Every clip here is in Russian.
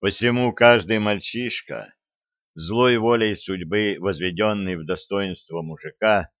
Посему каждый мальчишка, злой волей судьбы, возведенный в достоинство мужика,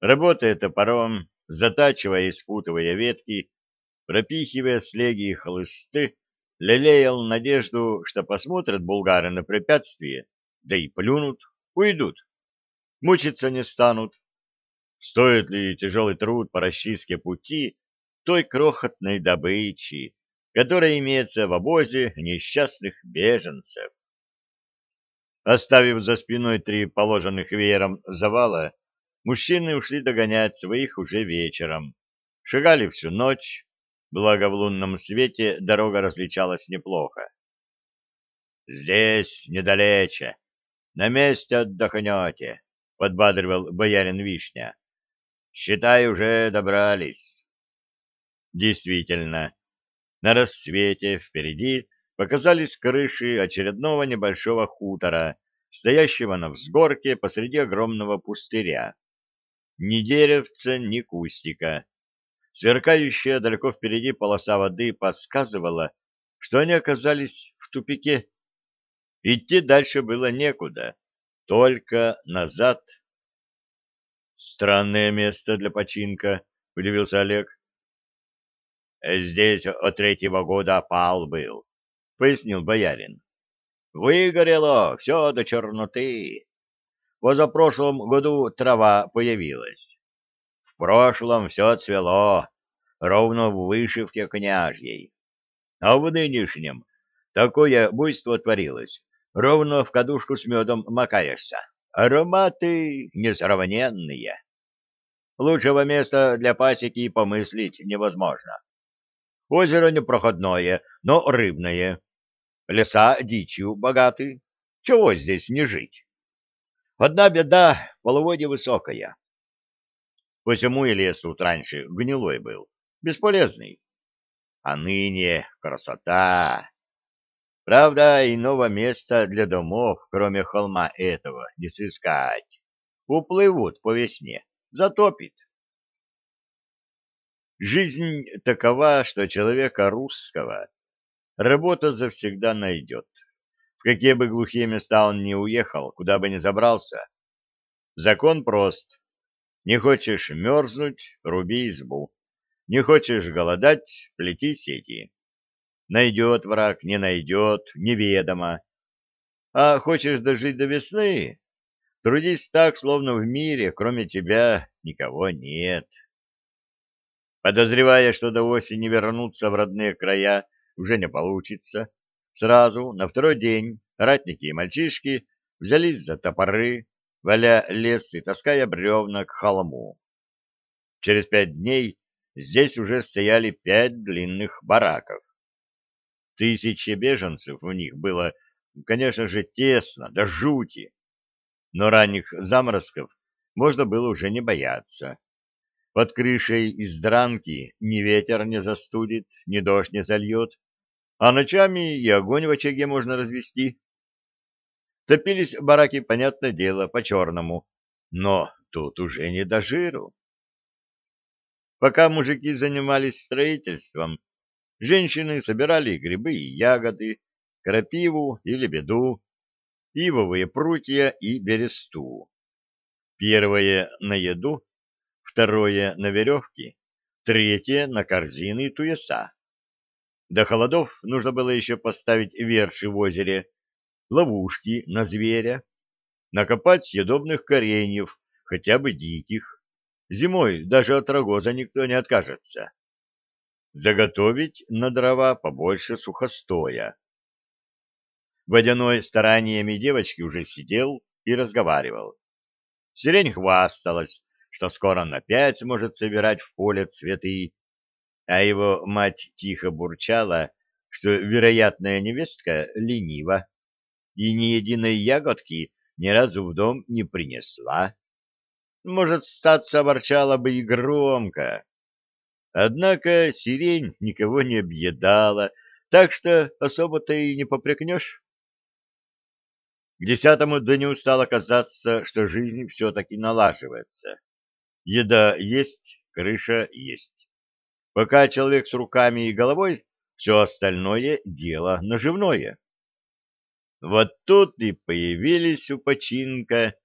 работая топором, затачивая и спутывая ветки, пропихивая слеги и хлысты, лелеял надежду, что посмотрят булгары на препятствие, да и плюнут, уйдут. Мучиться не станут. Стоит ли тяжелый труд по расчистке пути той крохотной добычи, которая имеется в обозе несчастных беженцев? Оставив за спиной три положенных веером завала, мужчины ушли догонять своих уже вечером. Шагали всю ночь, благо в лунном свете дорога различалась неплохо. «Здесь, недалече, на месте отдохнете», — подбадривал боярин Вишня. «Считай, уже добрались». Действительно, на рассвете впереди показались крыши очередного небольшого хутора, стоящего на взгорке посреди огромного пустыря. Ни деревца, ни кустика. Сверкающая далеко впереди полоса воды подсказывала, что они оказались в тупике. Идти дальше было некуда, только назад. Странное место для починка, удивился Олег. Здесь от третьего года опал был, пояснил боярин. Выгорело все до черноты. Позапрошлом году трава появилась. В прошлом все цвело, ровно в вышивке княжьей. А в нынешнем такое буйство творилось, ровно в кадушку с медом макаешься. Ароматы несравненные. Лучшего места для пасеки помыслить невозможно. Озеро непроходное, но рыбное. Леса дичью богаты. Чего здесь не жить? Одна беда — половодье высокое. Посему и лес тут раньше гнилой был, бесполезный. А ныне красота. Правда, иного места для домов, кроме холма этого, не сыскать. Уплывут по весне, затопит. Жизнь такова, что человека русского работа завсегда найдет. В какие бы глухие места он ни уехал, куда бы ни забрался. Закон прост. Не хочешь мерзнуть — руби избу. Не хочешь голодать — плети сети. Найдет враг, не найдет, неведомо. А хочешь дожить до весны? Трудись так, словно в мире, кроме тебя, никого нет. Подозревая, что до осени вернуться в родные края уже не получится, сразу на второй день ратники и мальчишки взялись за топоры, валя лес и таская бревна к холму. Через пять дней здесь уже стояли пять длинных бараков. Тысячи беженцев в них было, конечно же, тесно, до жути. Но ранних заморозков можно было уже не бояться. Под крышей из дранки ни ветер не застудит, ни дождь не зальет, а ночами и огонь в очаге можно развести. Топились бараки, понятное дело, по-черному, но тут уже не до жиру. Пока мужики занимались строительством, женщины собирали грибы и ягоды, крапиву и лебеду, ивовые прутья и бересту. Первое на еду, второе на веревки, третье на корзины и туеса. До холодов нужно было еще поставить верши в озере, ловушки на зверя, накопать съедобных кореньев, хотя бы диких. Зимой даже от рогоза никто не откажется. Заготовить на дрова побольше сухостоя. Водяной стараниями девочки уже сидел и разговаривал. Сирень хвасталась, что скоро он опять сможет собирать в поле цветы, а его мать тихо бурчала, что вероятная невестка ленива и ни единой ягодки ни разу в дом не принесла. Может, статься ворчала бы и громко. Однако сирень никого не объедала, так что особо-то и не попрекнешь. К десятому дню стало казаться, что жизнь все-таки налаживается. Еда есть, крыша есть. Пока человек с руками и головой, все остальное дело наживное. Вот тут и появились у починка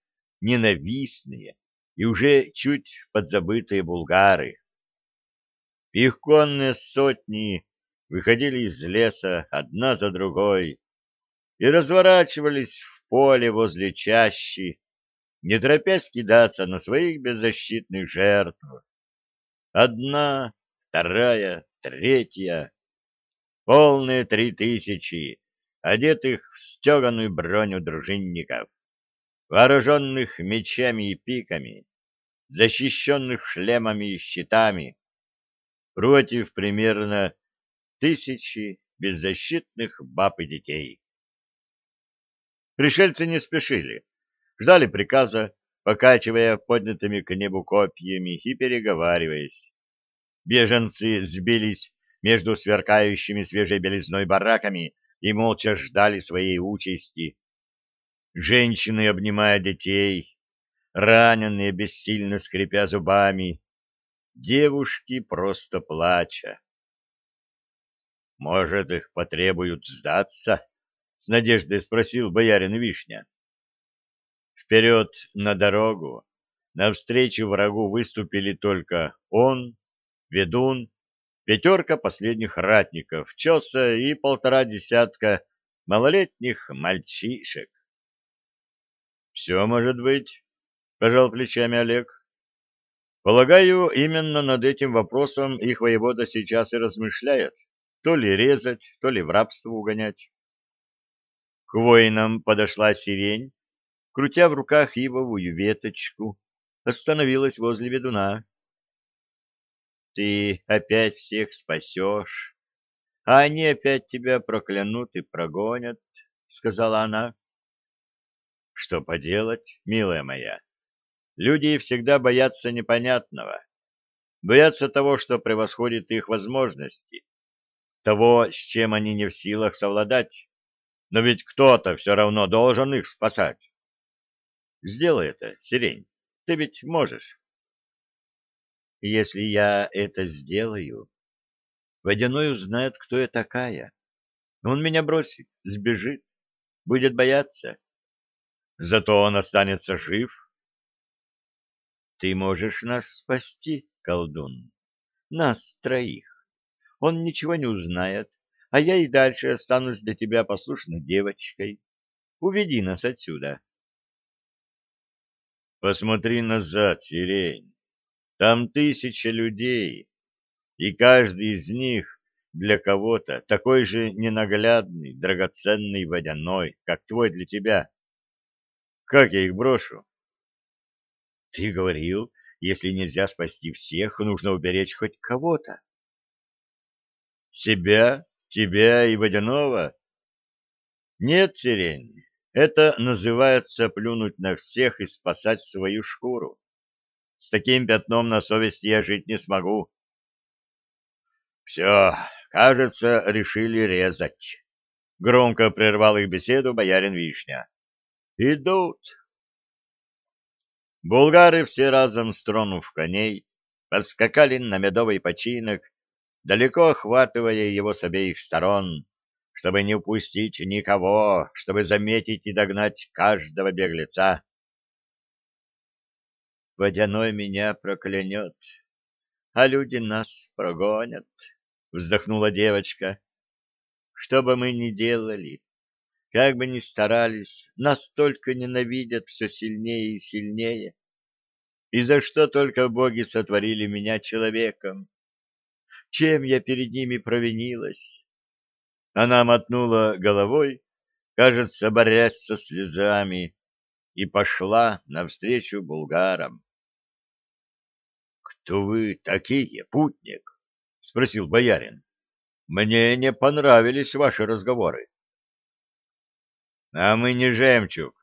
ненавистные и уже чуть подзабытые булгары. Их конные сотни выходили из леса одна за другой и разворачивались в поле возле чащи, не торопясь кидаться на своих беззащитных жертв. Одна, вторая, третья, полные три тысячи, одетых в стеганую броню дружинников, вооруженных мечами и пиками, защищенных шлемами и щитами, против примерно тысячи беззащитных баб и детей. Пришельцы не спешили, ждали приказа, покачивая поднятыми к небу копьями и переговариваясь. Беженцы сбились между сверкающими свежей белизной бараками и молча ждали своей участи. Женщины, обнимая детей, раненые, бессильно скрипя зубами, девушки просто плача. «Может, их потребуют сдаться?» — с надеждой спросил боярин Вишня. Вперед на дорогу, навстречу врагу выступили только он, ведун пятерка последних ратников, чеса и полтора десятка малолетних мальчишек. — Все может быть, — пожал плечами Олег. — Полагаю, именно над этим вопросом их воевода сейчас и размышляет, то ли резать, то ли в рабство угонять. К воинам подошла сирень, крутя в руках ивовую веточку, остановилась возле ведуна. Ты опять всех спасешь, а они опять тебя проклянут и прогонят, — сказала она. — Что поделать, милая моя? Люди всегда боятся непонятного, боятся того, что превосходит их возможности, того, с чем они не в силах совладать. Но ведь кто-то все равно должен их спасать. Сделай это, сирень, ты ведь можешь. Если я это сделаю, Водяной узнает, кто я такая. Он меня бросит, сбежит, будет бояться. Зато он останется жив. Ты можешь нас спасти, колдун, нас троих. Он ничего не узнает, а я и дальше останусь для тебя послушной девочкой. Уведи нас отсюда. Посмотри назад, сирень. Там тысяча людей, и каждый из них для кого-то такой же ненаглядный, драгоценный водяной, как твой для тебя. Как я их брошу? Ты говорил, если нельзя спасти всех, нужно уберечь хоть кого-то. Себя, тебя и водяного? Нет, сирень, это называется плюнуть на всех и спасать свою шкуру. С таким пятном на совести я жить не смогу. Все, кажется, решили резать. Громко прервал их беседу боярин Вишня. Идут. Булгары все разом стронув коней, поскакали на медовый починок, далеко охватывая его с обеих сторон, чтобы не упустить никого, чтобы заметить и догнать каждого беглеца водяной меня проклянет, а люди нас прогонят, — вздохнула девочка. Что бы мы ни делали, как бы ни старались, нас только ненавидят все сильнее и сильнее. И за что только боги сотворили меня человеком? Чем я перед ними провинилась? Она мотнула головой, кажется, борясь со слезами, и пошла навстречу булгарам. Кто вы такие, путник? — спросил боярин. — Мне не понравились ваши разговоры. — А мы не жемчуг,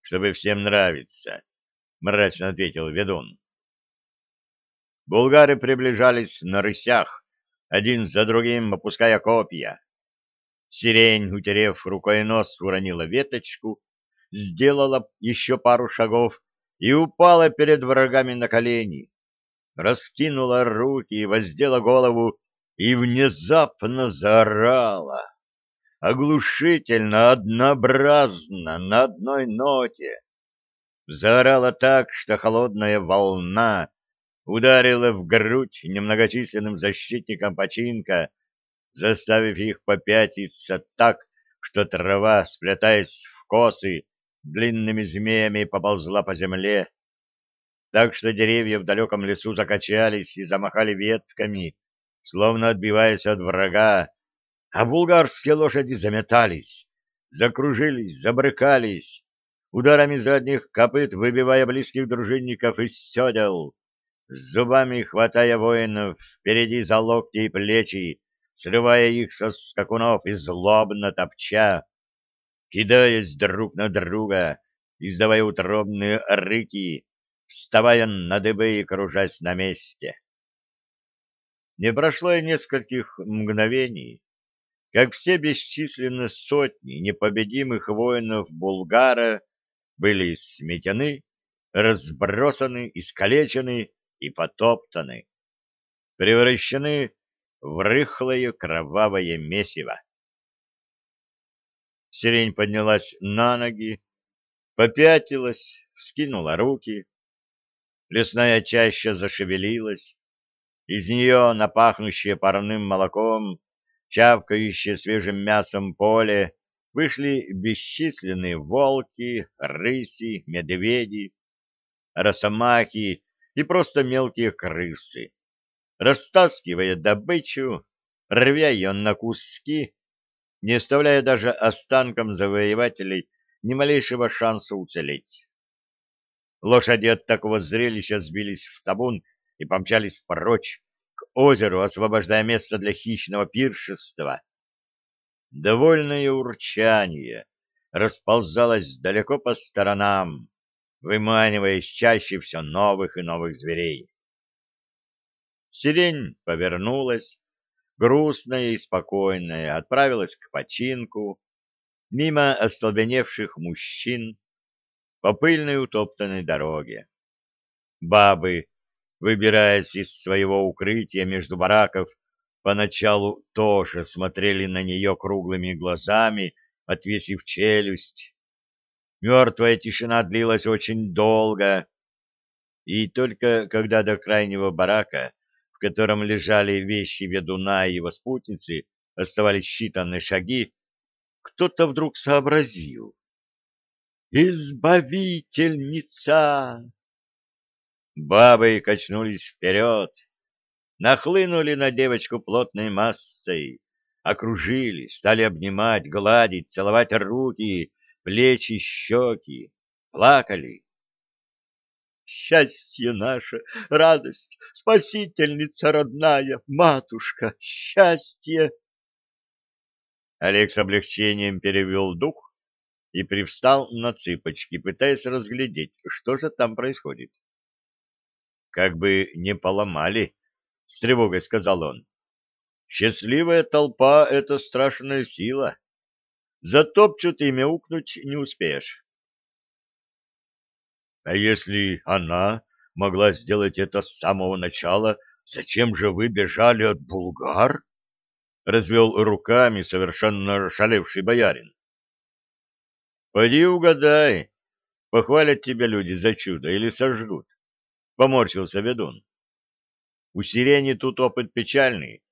чтобы всем нравиться, — мрачно ответил ведун. Булгары приближались на рысях, один за другим опуская копья. Сирень, утерев рукой нос, уронила веточку, сделала еще пару шагов и упала перед врагами на колени раскинула руки, воздела голову и внезапно заорала. оглушительно, однообразно, на одной ноте. Заорала так, что холодная волна ударила в грудь немногочисленным защитникам починка, заставив их попятиться так, что трава, сплетаясь в косы, длинными змеями поползла по земле, так что деревья в далеком лесу закачались и замахали ветками, словно отбиваясь от врага, а булгарские лошади заметались, закружились, забрыкались, ударами задних копыт выбивая близких дружинников из седел, зубами хватая воинов впереди за локти и плечи, срывая их со скакунов и злобно топча, кидаясь друг на друга, издавая утробные рыки, вставая на дыбы и кружась на месте. Не прошло и нескольких мгновений, как все бесчисленные сотни непобедимых воинов Булгара были сметены, разбросаны, искалечены и потоптаны, превращены в рыхлое кровавое месиво. Сирень поднялась на ноги, попятилась, вскинула руки, Лесная чаща зашевелилась. Из нее на пахнущее парным молоком, чавкающее свежим мясом поле, вышли бесчисленные волки, рыси, медведи, росомахи и просто мелкие крысы, растаскивая добычу, рвя ее на куски, не оставляя даже останкам завоевателей ни малейшего шанса уцелеть. Лошади от такого зрелища сбились в табун и помчались прочь, к озеру, освобождая место для хищного пиршества. Довольное урчание расползалось далеко по сторонам, выманивая из чаще все новых и новых зверей. Сирень повернулась, грустная и спокойная, отправилась к починку, мимо остолбеневших мужчин, по пыльной утоптанной дороге. Бабы, выбираясь из своего укрытия между бараков, поначалу тоже смотрели на нее круглыми глазами, отвесив челюсть. Мертвая тишина длилась очень долго, и только когда до крайнего барака, котором лежали вещи ведуна и его спутницы, оставались считанные шаги, кто-то вдруг сообразил, Избавительница! Бабы качнулись вперед, нахлынули на девочку плотной массой, окружили, стали обнимать, гладить, целовать руки, плечи, щеки, плакали. Счастье наше, радость, спасительница родная, матушка, счастье! Олег с облегчением перевел дух и привстал на цыпочки, пытаясь разглядеть, что же там происходит. «Как бы не поломали», — с тревогой сказал он. «Счастливая толпа — это страшная сила. Затопчут и мяукнуть не успеешь». «А если она могла сделать это с самого начала, зачем же вы бежали от булгар?» — развел руками совершенно шалевший боярин. Пойди угадай, похвалят тебя люди за чудо или сожгут. Поморщился ведун. У сирени тут опыт печальный.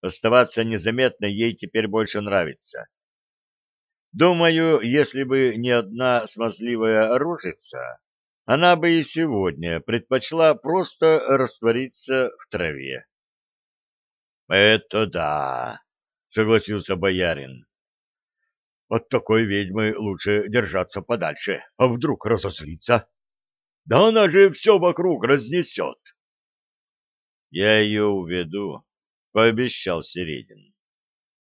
Оставаться незаметно ей теперь больше нравится. Думаю, если бы не одна смазливая рожица, она бы и сегодня предпочла просто раствориться в траве. — Это да, — согласился боярин. От такой ведьмы лучше держаться подальше, а вдруг разозлится. Да она же все вокруг разнесет. — Я ее уведу, — пообещал Середин.